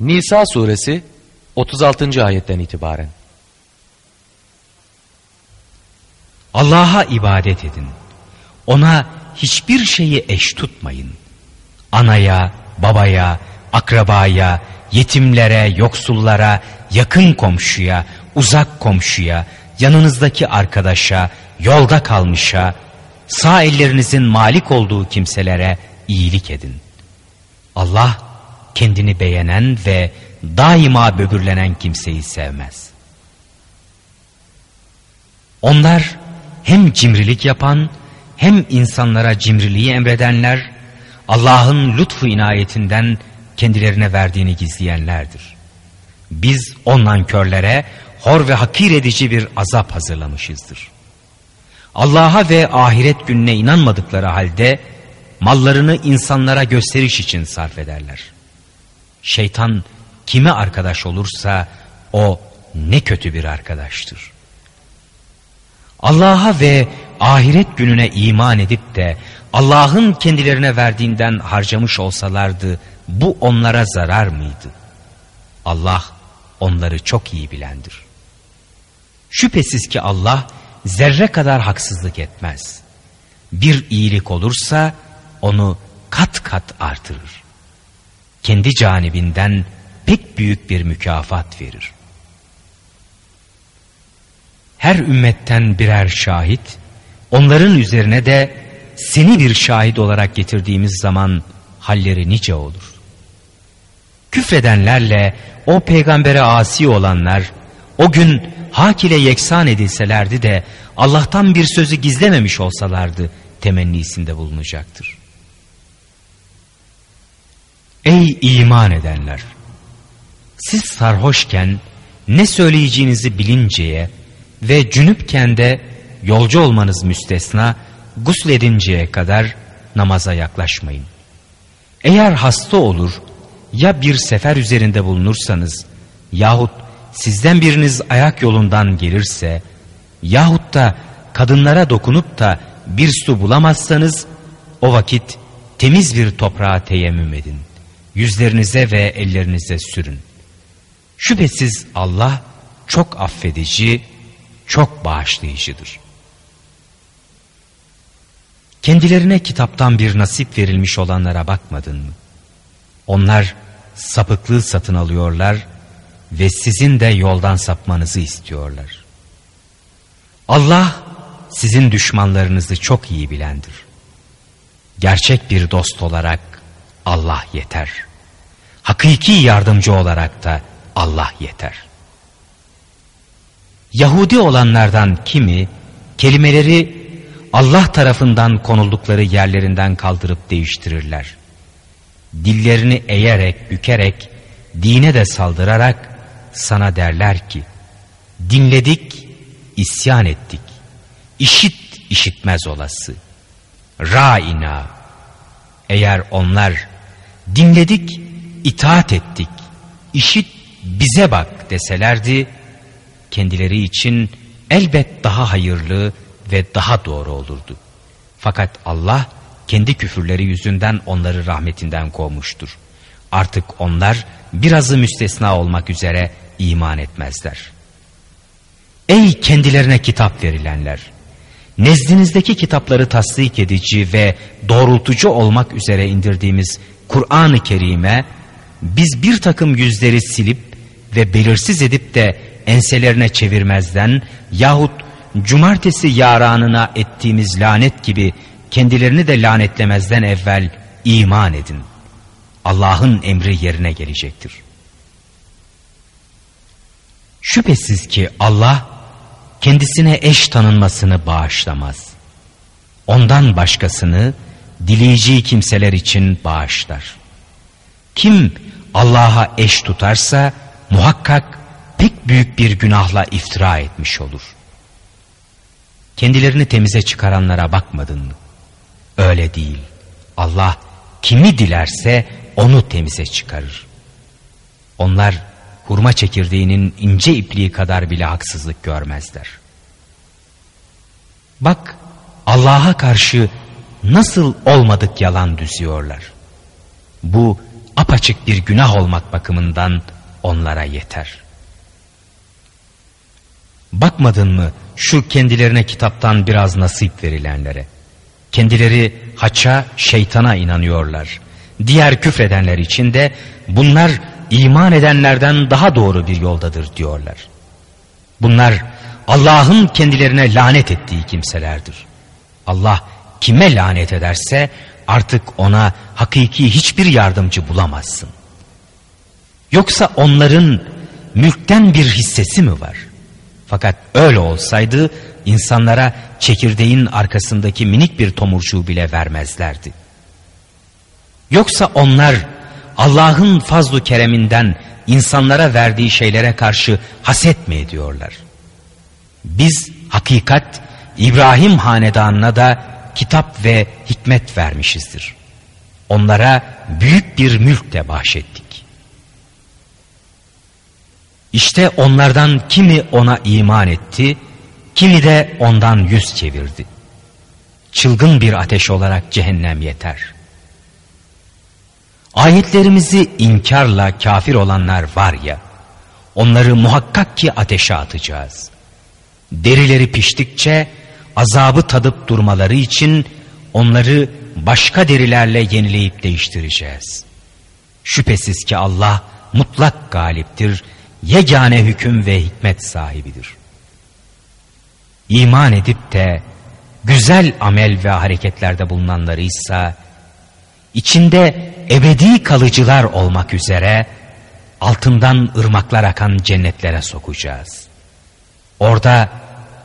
Nisa suresi 36. ayetten itibaren. Allah'a ibadet edin. Ona hiçbir şeyi eş tutmayın. Anaya, babaya, akrabaya, yetimlere, yoksullara, yakın komşuya, uzak komşuya, yanınızdaki arkadaşa, yolda kalmışa, sağ ellerinizin malik olduğu kimselere iyilik edin. Allah kendini beğenen ve daima böbürlenen kimseyi sevmez. Onlar hem cimrilik yapan hem insanlara cimriliği emredenler Allah'ın lütfu inayetinden kendilerine verdiğini gizleyenlerdir. Biz ondan körlere hor ve hakir edici bir azap hazırlamışızdır. Allah'a ve ahiret gününe inanmadıkları halde mallarını insanlara gösteriş için sarf ederler. Şeytan kime arkadaş olursa o ne kötü bir arkadaştır. Allah'a ve ahiret gününe iman edip de Allah'ın kendilerine verdiğinden harcamış olsalardı bu onlara zarar mıydı? Allah onları çok iyi bilendir. Şüphesiz ki Allah zerre kadar haksızlık etmez. Bir iyilik olursa onu kat kat artırır. Kendi canibinden pek büyük bir mükafat verir. Her ümmetten birer şahit, onların üzerine de seni bir şahit olarak getirdiğimiz zaman halleri nice olur. Küfredenlerle o peygambere asi olanlar o gün hak ile yeksan edilselerdi de Allah'tan bir sözü gizlememiş olsalardı temennisinde bulunacaktır. Ey iman edenler! Siz sarhoşken ne söyleyeceğinizi bilinceye ve cünüpken de yolcu olmanız müstesna gusledinceye kadar namaza yaklaşmayın. Eğer hasta olur ya bir sefer üzerinde bulunursanız yahut sizden biriniz ayak yolundan gelirse yahut da kadınlara dokunup da bir su bulamazsanız o vakit temiz bir toprağa teyemmüm edin. Yüzlerinize ve ellerinize sürün. Şüphesiz Allah çok affedici, çok bağışlayıcıdır. Kendilerine kitaptan bir nasip verilmiş olanlara bakmadın mı? Onlar sapıklığı satın alıyorlar ve sizin de yoldan sapmanızı istiyorlar. Allah sizin düşmanlarınızı çok iyi bilendir. Gerçek bir dost olarak Allah yeter. Hakiki yardımcı olarak da Allah yeter. Yahudi olanlardan kimi kelimeleri Allah tarafından konuldukları yerlerinden kaldırıp değiştirirler. Dillerini eğerek, bükerek, dine de saldırarak sana derler ki, dinledik, isyan ettik, işit işitmez olası, ra'ina, eğer onlar dinledik, itaat ettik, işit bize bak deselerdi, kendileri için elbet daha hayırlı ve daha doğru olurdu. Fakat Allah kendi küfürleri yüzünden onları rahmetinden kovmuştur. Artık onlar birazı müstesna olmak üzere iman etmezler. Ey kendilerine kitap verilenler! Nezdinizdeki kitapları tasdik edici ve doğrultucu olmak üzere indirdiğimiz Kur'an-ı Kerim'e biz bir takım yüzleri silip ve belirsiz edip de enselerine çevirmezden yahut cumartesi yaranına ettiğimiz lanet gibi kendilerini de lanetlemezden evvel iman edin. Allah'ın emri yerine gelecektir. Şüphesiz ki Allah kendisine eş tanınmasını bağışlamaz. Ondan başkasını dileyeceği kimseler için bağışlar. Kim Allah'a eş tutarsa muhakkak pek büyük bir günahla iftira etmiş olur. Kendilerini temize çıkaranlara bakmadın mı? Öyle değil. Allah kimi dilerse onu temize çıkarır. Onlar hurma çekirdeğinin ince ipliği kadar bile haksızlık görmezler. Bak Allah'a karşı nasıl olmadık yalan düzüyorlar. Bu apaçık bir günah olmak bakımından onlara yeter. Bakmadın mı şu kendilerine kitaptan biraz nasip verilenlere? Kendileri haça, şeytana inanıyorlar. Diğer küfredenler için de bunlar iman edenlerden daha doğru bir yoldadır diyorlar. Bunlar Allah'ın kendilerine lanet ettiği kimselerdir. Allah kime lanet ederse artık ona hakiki hiçbir yardımcı bulamazsın. Yoksa onların mülkten bir hissesi mi var? Fakat öyle olsaydı insanlara çekirdeğin arkasındaki minik bir tomurcuğu bile vermezlerdi. Yoksa onlar Allah'ın fazlu kereminden insanlara verdiği şeylere karşı haset mi ediyorlar? Biz hakikat İbrahim hanedanına da kitap ve hikmet vermişizdir. Onlara büyük bir mülk de bahşettik. İşte onlardan kimi ona iman etti, kimi de ondan yüz çevirdi. Çılgın bir ateş olarak cehennem yeter. Ayetlerimizi inkarla kafir olanlar var ya, onları muhakkak ki ateşe atacağız. Derileri piştikçe azabı tadıp durmaları için onları başka derilerle yenileyip değiştireceğiz. Şüphesiz ki Allah mutlak galiptir, yegane hüküm ve hikmet sahibidir. İman edip de güzel amel ve hareketlerde bulunanları ise içinde ebedi kalıcılar olmak üzere altından ırmaklar akan cennetlere sokacağız. Orada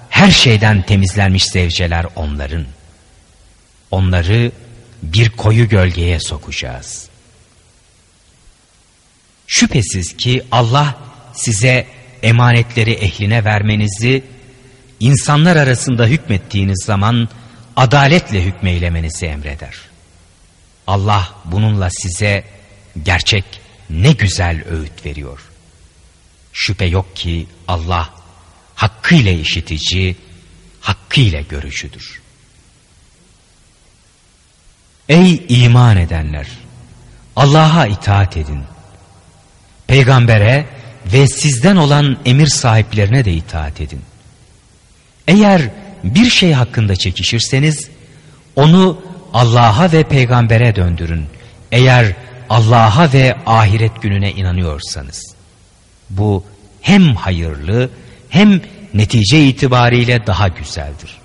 her şeyden temizlenmiş zevceler onların. Onları bir koyu gölgeye sokacağız. Şüphesiz ki Allah size emanetleri ehline vermenizi, insanlar arasında hükmettiğiniz zaman adaletle hükmeylemenizi emreder. Allah bununla size gerçek ne güzel öğüt veriyor. Şüphe yok ki Allah hakkıyla işitici, hakkıyla görücüdür. Ey iman edenler! Allah'a itaat edin. Peygambere ve sizden olan emir sahiplerine de itaat edin. Eğer bir şey hakkında çekişirseniz onu Allah'a ve peygambere döndürün. Eğer Allah'a ve ahiret gününe inanıyorsanız. Bu hem hayırlı hem netice itibariyle daha güzeldir.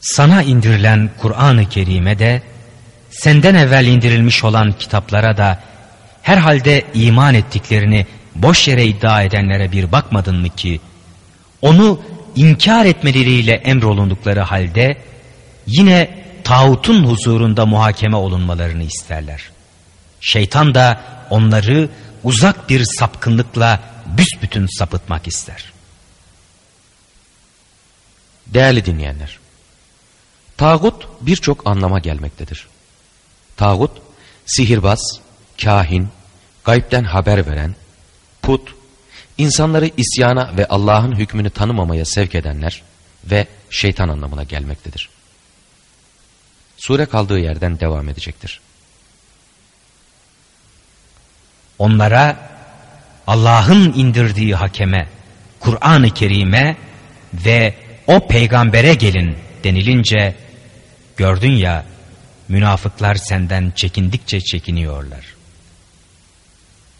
Sana indirilen Kur'an-ı Kerim'e de senden evvel indirilmiş olan kitaplara da herhalde iman ettiklerini boş yere iddia edenlere bir bakmadın mı ki onu inkar etmeleriyle emrolundukları halde yine tağutun huzurunda muhakeme olunmalarını isterler. Şeytan da onları uzak bir sapkınlıkla büsbütün sapıtmak ister. Değerli dinleyenler, tağut birçok anlama gelmektedir. Tağut, sihirbaz, kahin, gaybden haber veren, put, insanları isyana ve Allah'ın hükmünü tanımamaya sevk edenler ve şeytan anlamına gelmektedir. Sure kaldığı yerden devam edecektir. Onlara Allah'ın indirdiği hakeme, Kur'an-ı Kerim'e ve o peygambere gelin denilince gördün ya münafıklar senden çekindikçe çekiniyorlar.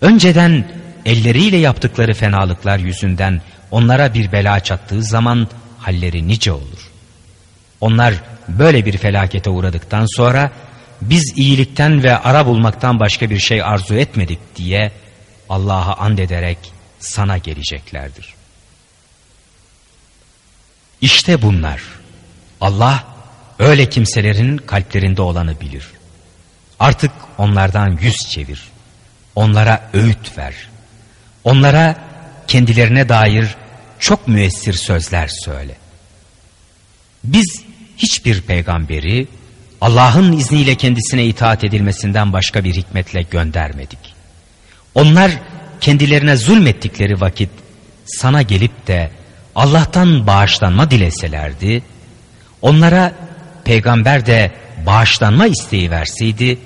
Önceden elleriyle yaptıkları fenalıklar yüzünden onlara bir bela çattığı zaman halleri nice olur. Onlar böyle bir felakete uğradıktan sonra biz iyilikten ve ara bulmaktan başka bir şey arzu etmedik diye Allah'a and ederek sana geleceklerdir. İşte bunlar. Allah öyle kimselerin kalplerinde olanı bilir. Artık onlardan yüz çevir. Onlara öğüt ver. Onlara kendilerine dair çok müessir sözler söyle. Biz hiçbir peygamberi Allah'ın izniyle kendisine itaat edilmesinden başka bir hikmetle göndermedik. Onlar kendilerine zulmettikleri vakit sana gelip de Allah'tan bağışlanma dileselerdi, onlara peygamber de bağışlanma isteği verseydi,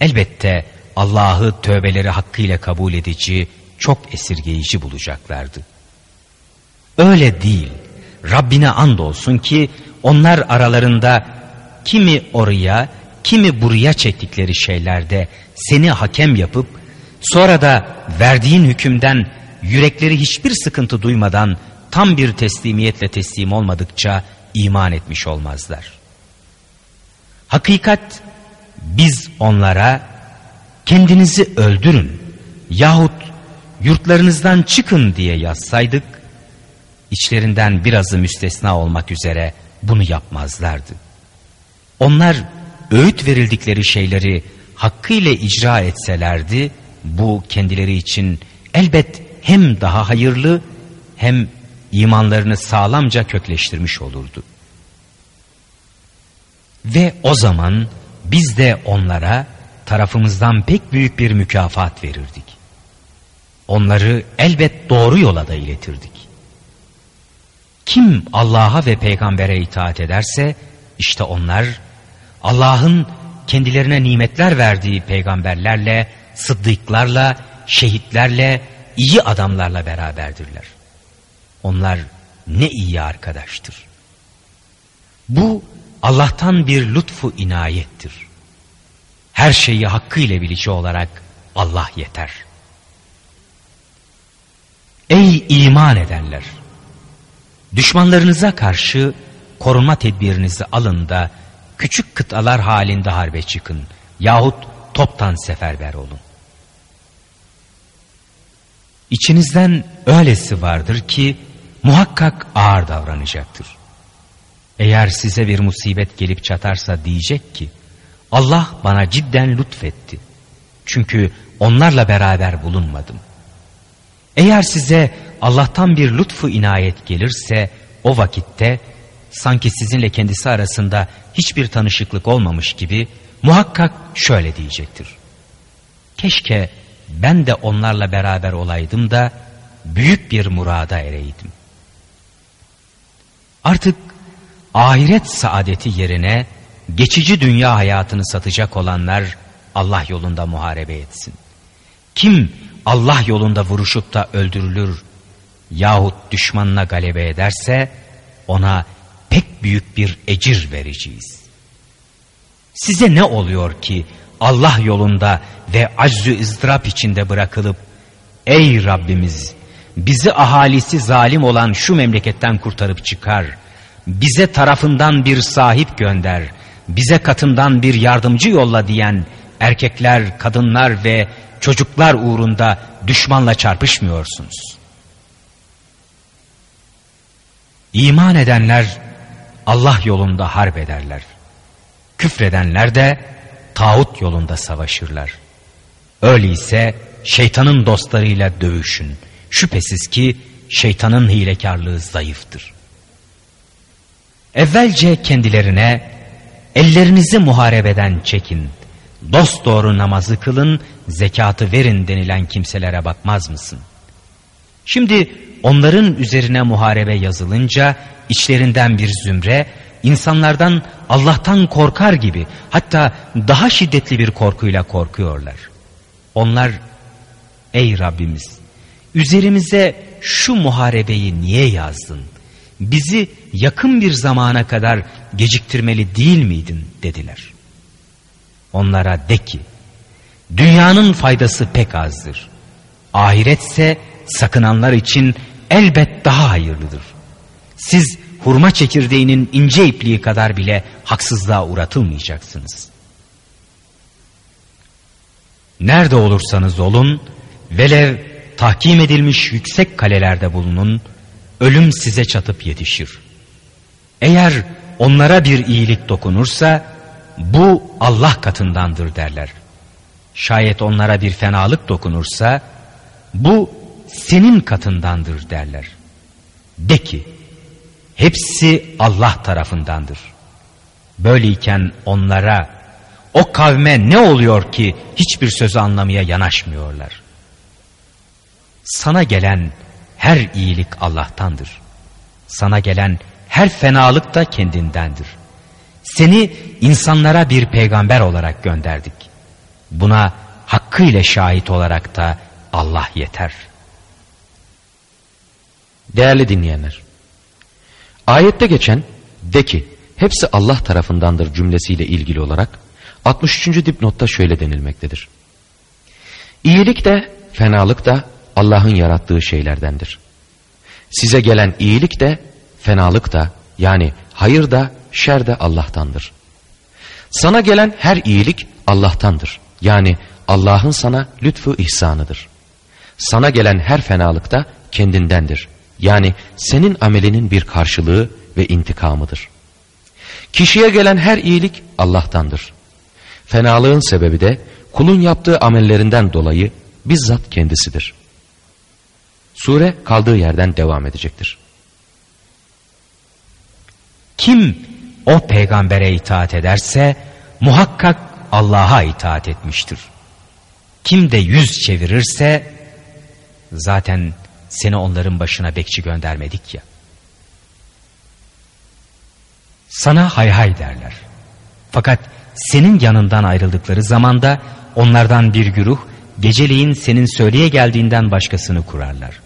elbette Allah'ı tövbeleri hakkıyla kabul edici, çok esirgeyici bulacaklardı. Öyle değil. Rabbine andolsun ki onlar aralarında kimi oraya, kimi buraya çektikleri şeylerde seni hakem yapıp sonra da verdiğin hükümden yürekleri hiçbir sıkıntı duymadan tam bir teslimiyetle teslim olmadıkça iman etmiş olmazlar. Hakikat biz onlara kendinizi öldürün yahut yurtlarınızdan çıkın diye yazsaydık içlerinden birazı müstesna olmak üzere bunu yapmazlardı. Onlar öğüt verildikleri şeyleri hakkıyla icra etselerdi bu kendileri için elbet hem daha hayırlı hem imanlarını sağlamca kökleştirmiş olurdu. Ve o zaman biz de onlara tarafımızdan pek büyük bir mükafat verirdik. Onları elbet doğru yola da iletirdik. Kim Allah'a ve peygambere itaat ederse işte onlar Allah'ın kendilerine nimetler verdiği peygamberlerle, sıddıklarla, şehitlerle, iyi adamlarla beraberdirler. Onlar ne iyi arkadaştır. Bu Allah'tan bir lütfu inayettir. Her şeyi hakkıyla bilici olarak Allah yeter. Ey iman edenler! Düşmanlarınıza karşı korunma tedbirinizi alın da küçük kıtalar halinde harbe çıkın yahut toptan seferber olun. İçinizden öylesi vardır ki muhakkak ağır davranacaktır. Eğer size bir musibet gelip çatarsa diyecek ki Allah bana cidden lütfetti. Çünkü onlarla beraber bulunmadım. Eğer size Allah'tan bir lütfu inayet gelirse o vakitte sanki sizinle kendisi arasında hiçbir tanışıklık olmamış gibi muhakkak şöyle diyecektir. Keşke ben de onlarla beraber olaydım da büyük bir murada ereydim. Artık ahiret saadeti yerine geçici dünya hayatını satacak olanlar Allah yolunda muharebe etsin. Kim Allah yolunda vuruşup da öldürülür yahut düşmanına galebe ederse ona pek büyük bir ecir vereceğiz. Size ne oluyor ki Allah yolunda ve aczü ızdırap içinde bırakılıp ey Rabbimiz bizi ahalisi zalim olan şu memleketten kurtarıp çıkar. Bize tarafından bir sahip gönder. Bize katından bir yardımcı yolla diyen erkekler, kadınlar ve çocuklar uğrunda düşmanla çarpışmıyorsunuz. İman edenler Allah yolunda harp ederler. Küfredenler de tağut yolunda savaşırlar. Öyleyse şeytanın dostlarıyla dövüşün. Şüphesiz ki şeytanın hilekarlığı zayıftır. Evvelce kendilerine ellerinizi muharebeden çekin, dost doğru namazı kılın, zekatı verin denilen kimselere bakmaz mısın? Şimdi onların üzerine muharebe yazılınca içlerinden bir zümre insanlardan Allah'tan korkar gibi hatta daha şiddetli bir korkuyla korkuyorlar. Onlar ey Rabbimiz üzerimize şu muharebeyi niye yazdın? Bizi yakın bir zamana kadar geciktirmeli değil miydin dediler. Onlara de ki dünyanın faydası pek azdır. Ahiretse sakınanlar için elbet daha hayırlıdır. Siz hurma çekirdeğinin ince ipliği kadar bile haksızlığa uğratılmayacaksınız. Nerede olursanız olun, velev tahkim edilmiş yüksek kalelerde bulunun, ölüm size çatıp yetişir. Eğer onlara bir iyilik dokunursa, bu Allah katındandır derler. Şayet onlara bir fenalık dokunursa, bu senin katındandır derler. De ki, hepsi Allah tarafındandır. Böyleyken onlara, o kavme ne oluyor ki hiçbir sözü anlamaya yanaşmıyorlar. Sana gelen her iyilik Allah'tandır. Sana gelen her fenalık da kendindendir. Seni insanlara bir peygamber olarak gönderdik. Buna hakkıyla şahit olarak da Allah yeter. Değerli dinleyenler, ayette geçen de ki hepsi Allah tarafındandır cümlesiyle ilgili olarak 63. dipnotta şöyle denilmektedir. İyilik de fenalık da Allah'ın yarattığı şeylerdendir. Size gelen iyilik de fenalık da yani hayır da şer de Allah'tandır. Sana gelen her iyilik Allah'tandır. Yani Allah'ın sana lütfu ihsanıdır. Sana gelen her fenalık da kendindendir. Yani senin amelinin bir karşılığı ve intikamıdır. Kişiye gelen her iyilik Allah'tandır. Fenalığın sebebi de kulun yaptığı amellerinden dolayı bizzat kendisidir. Sure kaldığı yerden devam edecektir. Kim o peygambere itaat ederse muhakkak Allah'a itaat etmiştir. Kim de yüz çevirirse zaten seni onların başına bekçi göndermedik ya. Sana hay hay derler. Fakat senin yanından ayrıldıkları zamanda onlardan bir güruh geceleyin senin söyleye geldiğinden başkasını kurarlar.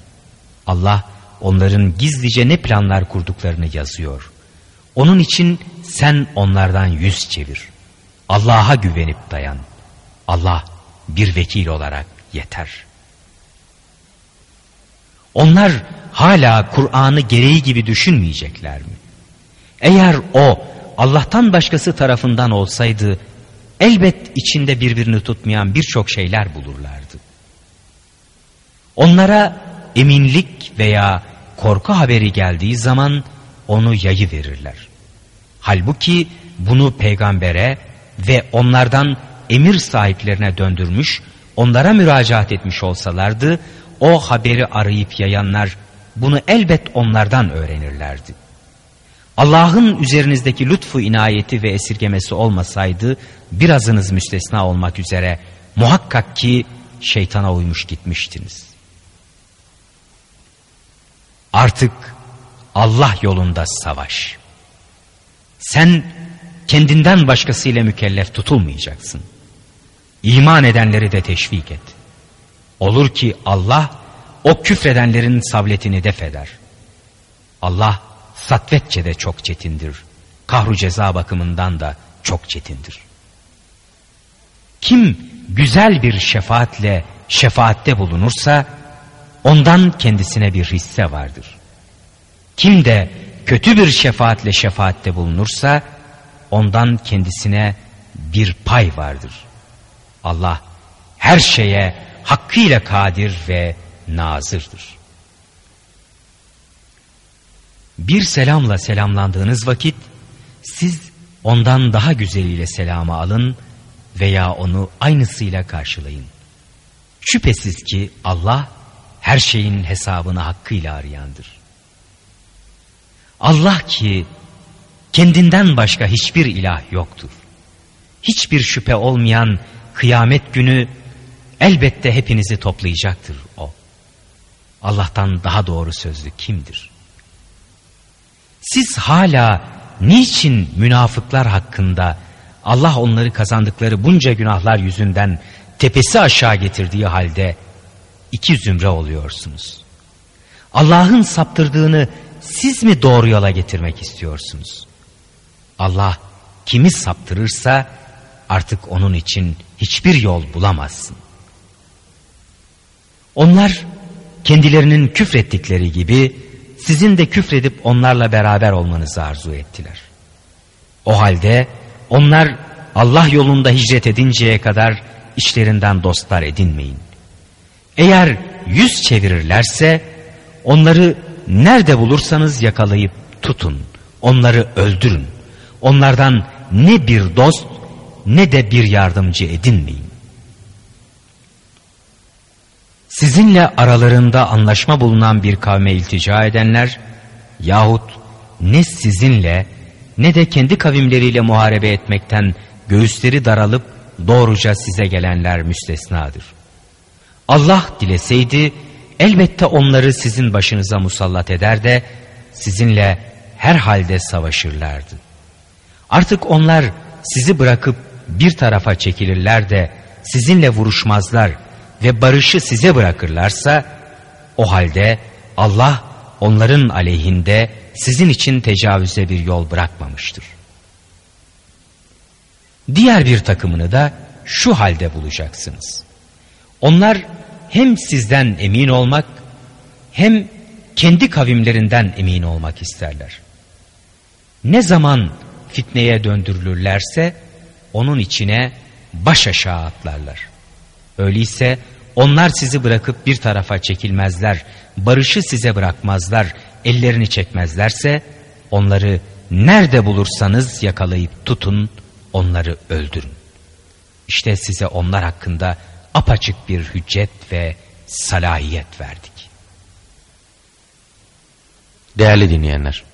Allah onların gizlice ne planlar kurduklarını yazıyor. Onun için sen onlardan yüz çevir. Allah'a güvenip dayan. Allah bir vekil olarak yeter. Onlar hala Kur'an'ı gereği gibi düşünmeyecekler mi? Eğer o Allah'tan başkası tarafından olsaydı elbet içinde birbirini tutmayan birçok şeyler bulurlardı. Onlara eminlik veya korku haberi geldiği zaman onu yayı verirler. Halbuki bunu peygambere ve onlardan emir sahiplerine döndürmüş, onlara müracaat etmiş olsalardı, o haberi arayıp yayanlar bunu elbet onlardan öğrenirlerdi. Allah'ın üzerinizdeki lütfu inayeti ve esirgemesi olmasaydı birazınız müstesna olmak üzere muhakkak ki şeytana uymuş gitmiştiniz. Artık Allah yolunda savaş. Sen kendinden başkasıyla mükellef tutulmayacaksın. İman edenleri de teşvik et. Olur ki Allah o küfredenlerin savletini def eder. Allah satvetçe de çok çetindir. Kahru ceza bakımından da çok çetindir. Kim güzel bir şefaatle şefaatte bulunursa ondan kendisine bir hisse vardır. Kim de kötü bir şefaatle şefaatte bulunursa ondan kendisine bir pay vardır. Allah her şeye hakkıyla kadir ve nazırdır. Bir selamla selamlandığınız vakit siz ondan daha güzeliyle selamı alın veya onu aynısıyla karşılayın. Şüphesiz ki Allah her şeyin hesabını hakkıyla arayandır. Allah ki kendinden başka hiçbir ilah yoktur. Hiçbir şüphe olmayan kıyamet günü elbette hepinizi toplayacaktır o. Allah'tan daha doğru sözlü kimdir? Siz hala niçin münafıklar hakkında Allah onları kazandıkları bunca günahlar yüzünden tepesi aşağı getirdiği halde iki zümre oluyorsunuz. Allah'ın saptırdığını siz mi doğru yola getirmek istiyorsunuz? Allah kimi saptırırsa artık onun için hiçbir yol bulamazsın. Onlar kendilerinin küfrettikleri gibi sizin de küfredip onlarla beraber olmanızı arzu ettiler. O halde onlar Allah yolunda hicret edinceye kadar işlerinden dostlar edinmeyin. Eğer yüz çevirirlerse onları nerede bulursanız yakalayıp tutun. Onları öldürün. Onlardan ne bir dost ne de bir yardımcı edinmeyin. Sizinle aralarında anlaşma bulunan bir kavme iltica edenler yahut ne sizinle ne de kendi kavimleriyle muharebe etmekten göğüsleri daralıp doğruca size gelenler müstesnadır. Allah dileseydi elbette onları sizin başınıza musallat eder de sizinle her halde savaşırlardı. Artık onlar sizi bırakıp bir tarafa çekilirler de sizinle vuruşmazlar ve barışı size bırakırlarsa o halde Allah onların aleyhinde sizin için tecavüze bir yol bırakmamıştır. Diğer bir takımını da şu halde bulacaksınız. Onlar hem sizden emin olmak hem kendi kavimlerinden emin olmak isterler. Ne zaman fitneye döndürülürlerse onun içine baş aşağı atlarlar. Öyleyse onlar sizi bırakıp bir tarafa çekilmezler, barışı size bırakmazlar, ellerini çekmezlerse onları nerede bulursanız yakalayıp tutun, onları öldürün. İşte size onlar hakkında apaçık bir hüccet ve salahiyet verdik. Değerli dinleyenler,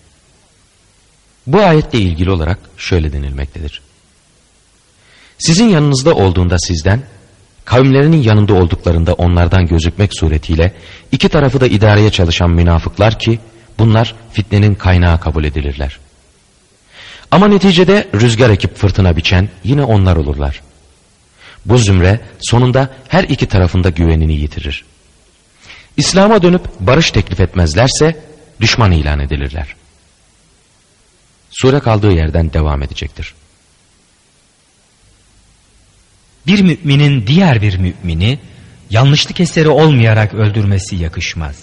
bu ayetle ilgili olarak şöyle denilmektedir. Sizin yanınızda olduğunda sizden, kavimlerinin yanında olduklarında onlardan gözükmek suretiyle iki tarafı da idareye çalışan münafıklar ki bunlar fitnenin kaynağı kabul edilirler. Ama neticede rüzgar ekip fırtına biçen yine onlar olurlar. Bu zümre sonunda her iki tarafında güvenini yitirir. İslam'a dönüp barış teklif etmezlerse düşman ilan edilirler. Sure kaldığı yerden devam edecektir. Bir müminin diğer bir mümini yanlışlık eseri olmayarak öldürmesi yakışmaz.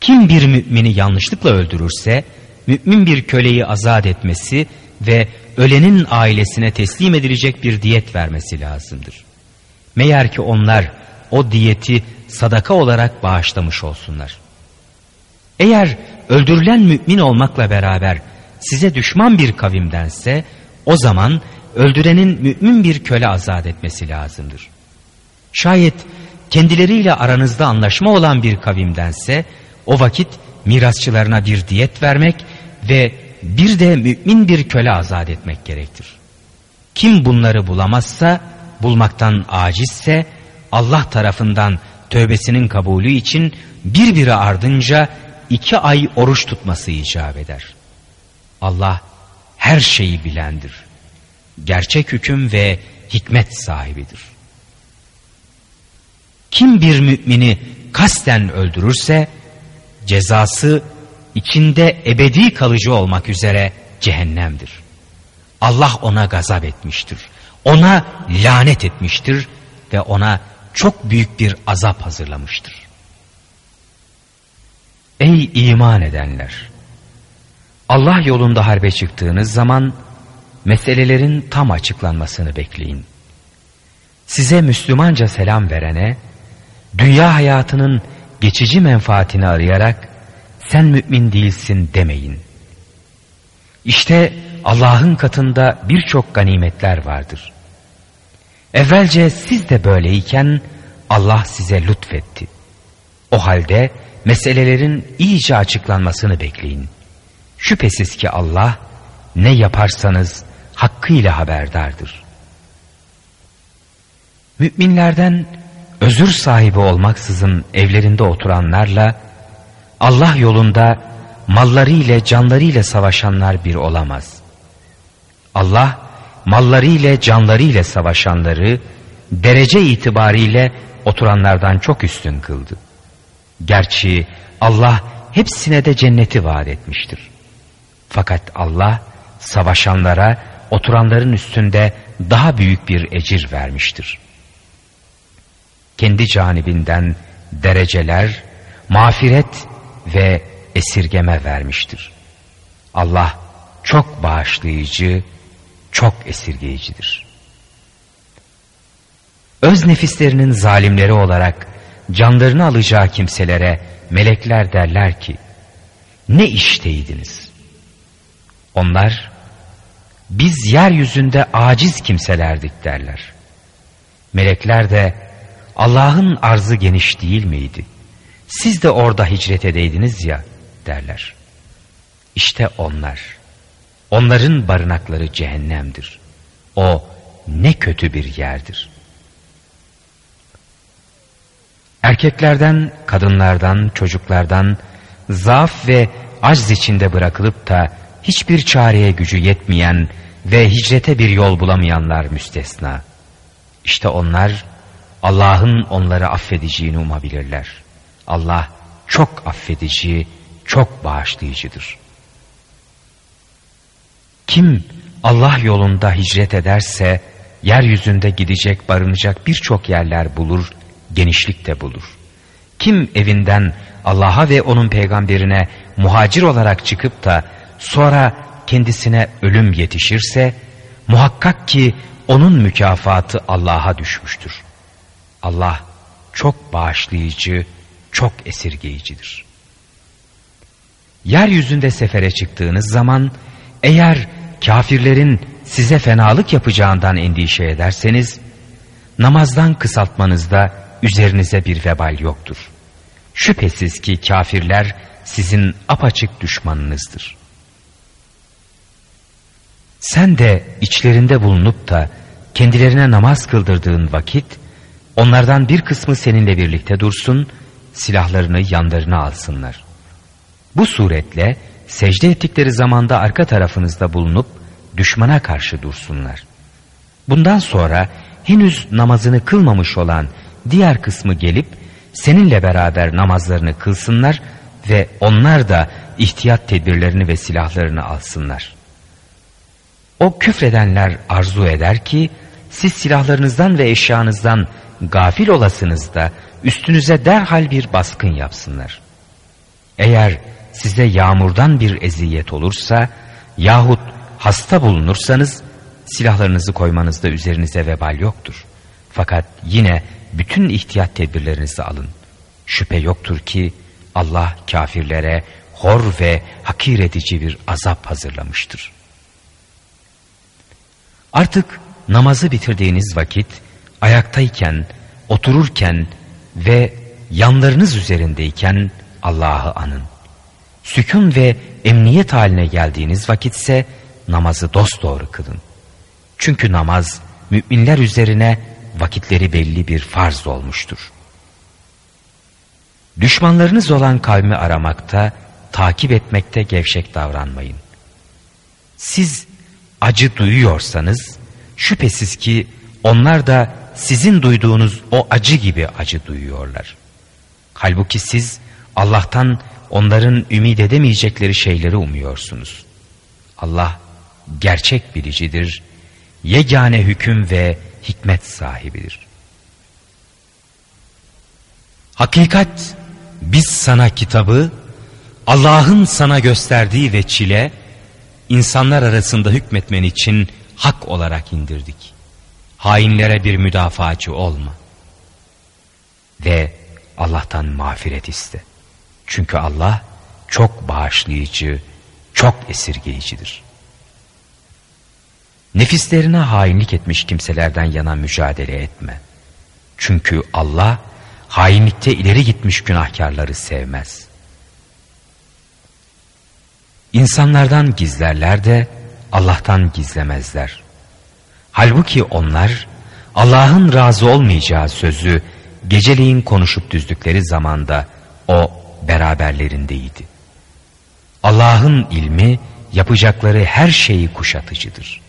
Kim bir mümini yanlışlıkla öldürürse mümin bir köleyi azat etmesi ve ölenin ailesine teslim edilecek bir diyet vermesi lazımdır. Meğer ki onlar o diyeti sadaka olarak bağışlamış olsunlar. Eğer öldürülen mümin olmakla beraber size düşman bir kavimdense o zaman öldürenin mümin bir köle azat etmesi lazımdır. Şayet kendileriyle aranızda anlaşma olan bir kavimdense o vakit mirasçılarına bir diyet vermek ve bir de mümin bir köle azat etmek gerektir. Kim bunları bulamazsa, bulmaktan acizse Allah tarafından tövbesinin kabulü için birbiri ardınca iki ay oruç tutması icap eder. Allah her şeyi bilendir. Gerçek hüküm ve hikmet sahibidir. Kim bir mümini kasten öldürürse cezası içinde ebedi kalıcı olmak üzere cehennemdir. Allah ona gazap etmiştir. Ona lanet etmiştir ve ona çok büyük bir azap hazırlamıştır. Ey iman edenler! Allah yolunda harbe çıktığınız zaman meselelerin tam açıklanmasını bekleyin. Size Müslümanca selam verene, dünya hayatının geçici menfaatini arayarak sen mümin değilsin demeyin. İşte Allah'ın katında birçok ganimetler vardır. Evvelce siz de böyleyken Allah size lütfetti. O halde meselelerin iyice açıklanmasını bekleyin. Şüphesiz ki Allah ne yaparsanız hakkıyla haberdardır. Müminlerden özür sahibi olmaksızın evlerinde oturanlarla Allah yolunda malları ile canları ile savaşanlar bir olamaz. Allah malları ile canları ile savaşanları derece itibariyle oturanlardan çok üstün kıldı. Gerçi Allah hepsine de cenneti vaat etmiştir. Fakat Allah savaşanlara oturanların üstünde daha büyük bir ecir vermiştir. Kendi canibinden dereceler, mağfiret ve esirgeme vermiştir. Allah çok bağışlayıcı, çok esirgeyicidir. Öz nefislerinin zalimleri olarak canlarını alacağı kimselere melekler derler ki, ne işteydiniz? Onlar, biz yeryüzünde aciz kimselerdik derler. Melekler de, Allah'ın arzı geniş değil miydi? Siz de orada hicret edeydiniz ya derler. İşte onlar. Onların barınakları cehennemdir. O ne kötü bir yerdir. Erkeklerden, kadınlardan, çocuklardan zaaf ve acz içinde bırakılıp da hiçbir çareye gücü yetmeyen ve hicrete bir yol bulamayanlar müstesna. İşte onlar Allah'ın onları affedeceğini umabilirler. Allah çok affedici, çok bağışlayıcıdır. Kim Allah yolunda hicret ederse yeryüzünde gidecek barınacak birçok yerler bulur, genişlik de bulur. Kim evinden Allah'a ve onun peygamberine muhacir olarak çıkıp da sonra kendisine ölüm yetişirse muhakkak ki onun mükafatı Allah'a düşmüştür. Allah çok bağışlayıcı, çok esirgeyicidir. Yeryüzünde sefere çıktığınız zaman eğer kafirlerin size fenalık yapacağından endişe ederseniz namazdan kısaltmanızda üzerinize bir vebal yoktur. Şüphesiz ki kafirler sizin apaçık düşmanınızdır. Sen de içlerinde bulunup da kendilerine namaz kıldırdığın vakit onlardan bir kısmı seninle birlikte dursun, silahlarını yanlarına alsınlar. Bu suretle secde ettikleri zamanda arka tarafınızda bulunup düşmana karşı dursunlar. Bundan sonra henüz namazını kılmamış olan diğer kısmı gelip seninle beraber namazlarını kılsınlar ve onlar da ihtiyat tedbirlerini ve silahlarını alsınlar. O küfredenler arzu eder ki siz silahlarınızdan ve eşyanızdan gafil olasınız da üstünüze derhal bir baskın yapsınlar. Eğer size yağmurdan bir eziyet olursa yahut hasta bulunursanız silahlarınızı koymanızda üzerinize vebal yoktur. Fakat yine bütün ihtiyat tedbirlerinizi alın. Şüphe yoktur ki Allah kafirlere hor ve hakir edici bir azap hazırlamıştır. Artık namazı bitirdiğiniz vakit ayaktayken, otururken ve yanlarınız üzerindeyken Allah'ı anın. Sükun ve emniyet haline geldiğiniz vakitse namazı dosdoğru kılın. Çünkü namaz müminler üzerine vakitleri belli bir farz olmuştur. Düşmanlarınız olan kavmi aramakta, takip etmekte gevşek davranmayın. Siz acı duyuyorsanız şüphesiz ki onlar da sizin duyduğunuz o acı gibi acı duyuyorlar. Halbuki siz Allah'tan onların ümit edemeyecekleri şeyleri umuyorsunuz. Allah gerçek bilicidir, yegane hüküm ve hikmet sahibidir. Hakikat biz sana kitabı Allah'ın sana gösterdiği ve çile insanlar arasında hükmetmen için hak olarak indirdik. Hainlere bir müdafaacı olma. Ve Allah'tan mağfiret iste. Çünkü Allah çok bağışlayıcı, çok esirgeyicidir. Nefislerine hainlik etmiş kimselerden yana mücadele etme. Çünkü Allah hainlikte ileri gitmiş günahkarları sevmez. İnsanlardan gizlerler de Allah'tan gizlemezler. Halbuki onlar Allah'ın razı olmayacağı sözü geceliğin konuşup düzdükleri zamanda o beraberlerindeydi. Allah'ın ilmi yapacakları her şeyi kuşatıcıdır.